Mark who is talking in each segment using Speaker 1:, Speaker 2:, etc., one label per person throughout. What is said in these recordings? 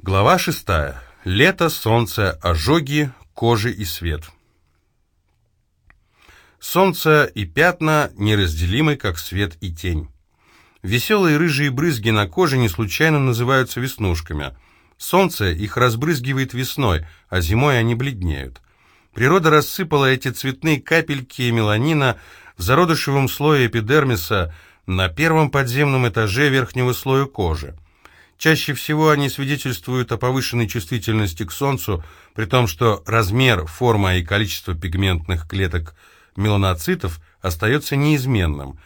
Speaker 1: Глава шестая. Лето, солнце, ожоги, кожи и свет. Солнце и пятна неразделимы, как свет и тень. Веселые рыжие брызги на коже не случайно называются веснушками. Солнце их разбрызгивает весной, а зимой они бледнеют. Природа рассыпала эти цветные капельки меланина в зародышевом слое эпидермиса на первом подземном этаже верхнего слоя кожи. Чаще всего они свидетельствуют о повышенной чувствительности к Солнцу, при том, что размер, форма и количество пигментных клеток меланоцитов остается неизменным.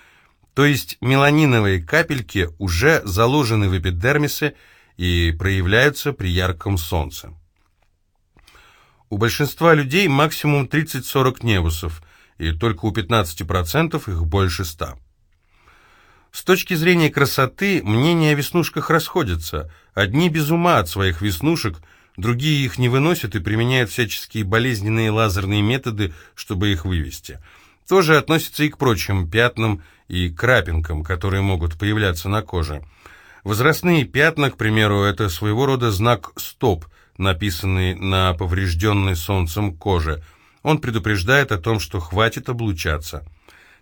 Speaker 1: То есть меланиновые капельки уже заложены в эпидермисе и проявляются при ярком солнце. У большинства людей максимум 30-40 невусов, и только у 15% их больше 100. С точки зрения красоты, мнения о веснушках расходятся. Одни без ума от своих веснушек, другие их не выносят и применяют всяческие болезненные лазерные методы, чтобы их вывести. Тоже относится и к прочим пятнам и крапинкам, которые могут появляться на коже. Возрастные пятна, к примеру, это своего рода знак «стоп», написанный на поврежденной солнцем коже. Он предупреждает о том, что хватит облучаться.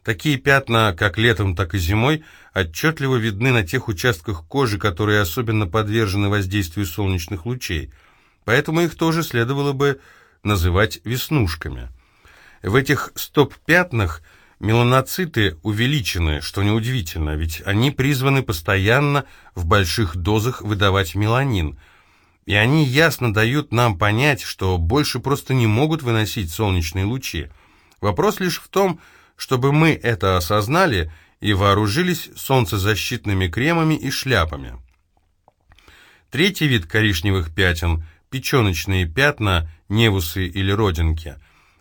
Speaker 1: Такие пятна, как летом, так и зимой, отчетливо видны на тех участках кожи, которые особенно подвержены воздействию солнечных лучей. Поэтому их тоже следовало бы называть веснушками. В этих стоп-пятнах меланоциты увеличены, что неудивительно, ведь они призваны постоянно в больших дозах выдавать меланин. И они ясно дают нам понять, что больше просто не могут выносить солнечные лучи. Вопрос лишь в том, что чтобы мы это осознали и вооружились солнцезащитными кремами и шляпами. Третий вид коричневых пятен – печеночные пятна, невусы или родинки.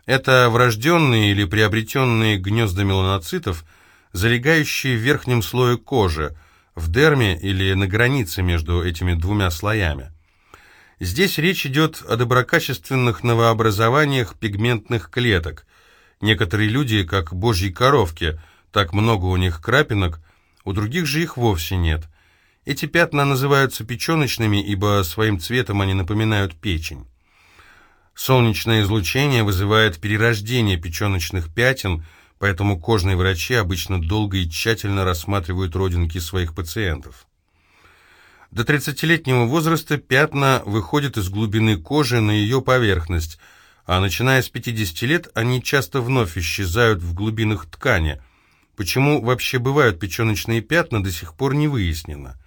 Speaker 1: Это врожденные или приобретенные гнезда меланоцитов, залегающие в верхнем слое кожи, в дерме или на границе между этими двумя слоями. Здесь речь идет о доброкачественных новообразованиях пигментных клеток, Некоторые люди, как божьи коровки, так много у них крапинок, у других же их вовсе нет. Эти пятна называются печеночными, ибо своим цветом они напоминают печень. Солнечное излучение вызывает перерождение печеночных пятен, поэтому кожные врачи обычно долго и тщательно рассматривают родинки своих пациентов. До 30-летнего возраста пятна выходят из глубины кожи на ее поверхность – а начиная с 50 лет они часто вновь исчезают в глубинах ткани. Почему вообще бывают печеночные пятна, до сих пор не выяснено.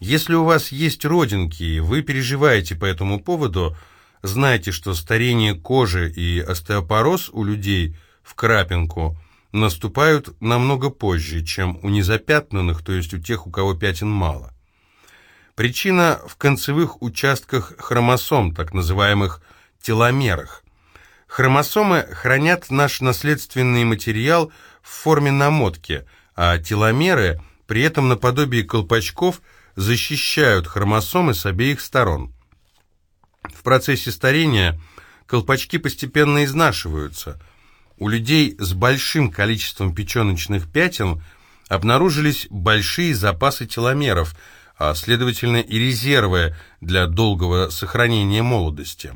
Speaker 1: Если у вас есть родинки, и вы переживаете по этому поводу, знайте, что старение кожи и остеопороз у людей в крапинку наступают намного позже, чем у незапятнанных, то есть у тех, у кого пятен мало. Причина в концевых участках хромосом, так называемых теломерах. Хромосомы хранят наш наследственный материал в форме намотки, а теломеры при этом наподобие колпачков защищают хромосомы с обеих сторон. В процессе старения колпачки постепенно изнашиваются. У людей с большим количеством печеночных пятен обнаружились большие запасы теломеров, а следовательно и резервы для долгого сохранения молодости.